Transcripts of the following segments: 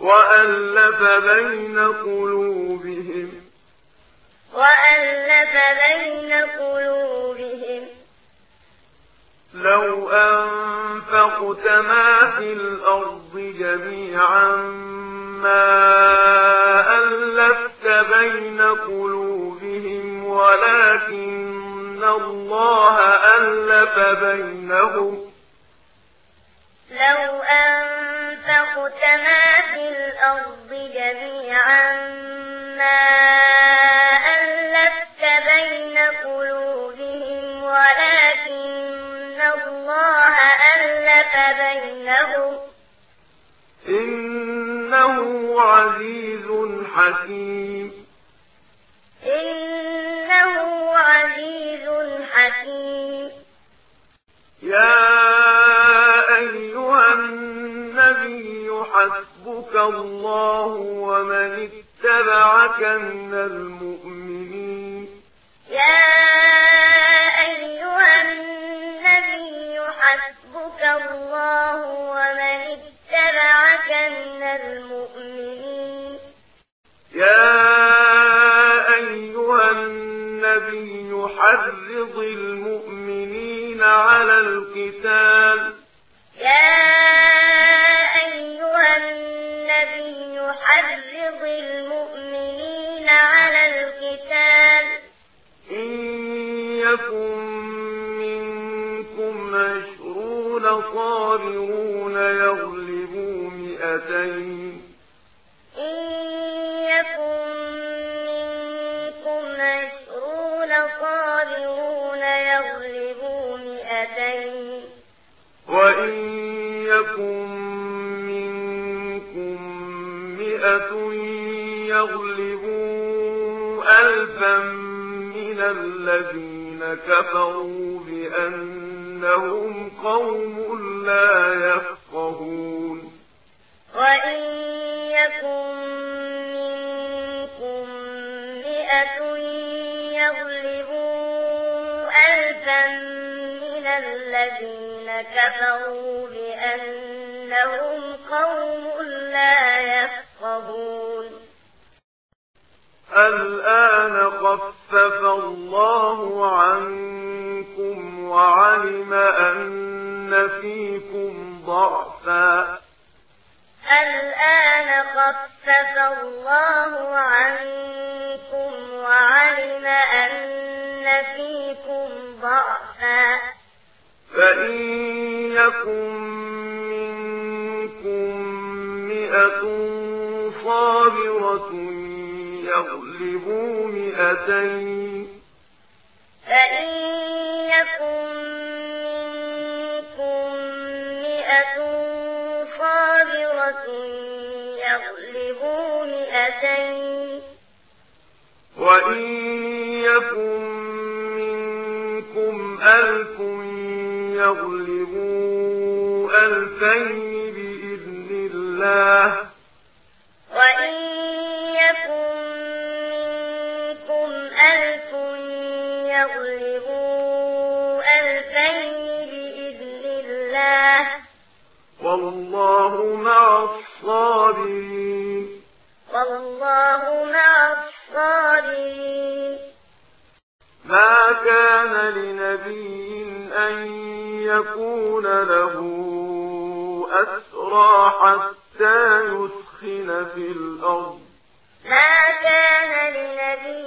وألف بين قلوبهم وألف بين قلوبهم لو أنفقت ما في الأرض جميعا ما ألفت بين قلوبهم ولكن ان الله ألف بينهم لو أنفقت ما في الأرض جميعا ما ألفت بين قلوبهم ولكن الله ألف بينهم إنه عزيز حكيم إنه عزيز حكيم يا أيها النبي حسبك الله ومن اتبعك من المؤمنين يا أيها النبي حسبك الله ومن يحرض المؤمنين على القتال. يا أيها النبي حرض المؤمنين على القتال. إن يكن منكم عشرون صابرون يغلبوا مئتين تكن منكم مئة يغلبوا ألفا من الذين كفروا بأنهم قوم لا يفقهون وإن يكن منكم مئة يغلبوا ألفا من الذين الذين كفروا بأنهم قوم لا يفقهون. الآن قفف الله عنكم وعلم أن فيكم ضعفا. الآن خفف الله عنكم فإن يكن منكم مئة صابرة يغلبوا مئتين فإن يكن وإن يكن منكم ألف تغلبوا ألفين بإذن الله وإن يكن منكم ألف يغلبوا ألفين بإذن الله والله مع الصابرين والله مع الصابرين ما كان لنبي أن يكون له أسرى حتى يسخن في الأرض. ما كان لنبي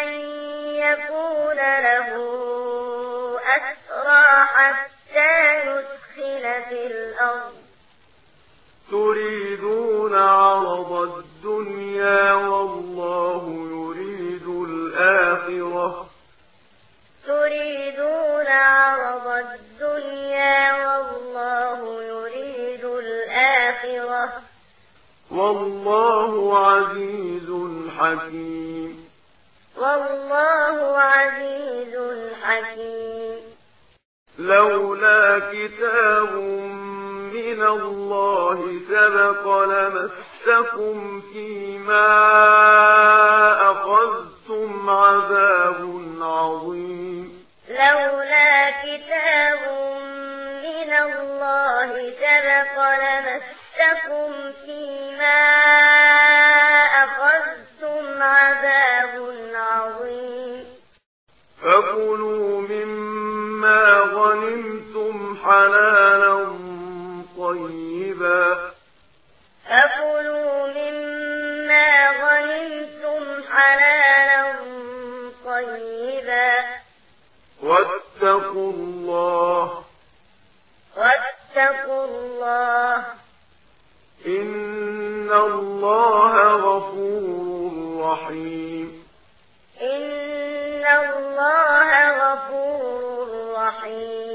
أن يكون والله عزيز حكيم. والله عزيز حكيم. لولا كتاب من الله سبق لمسكم فيما أخذتم عذاب كلوا مما غنمتم حلالا طيبا فكلوا مما غنمتم حلالا طيبا واتقوا الله واتقوا الله إن الله غفور رحيم الله غفور رحيم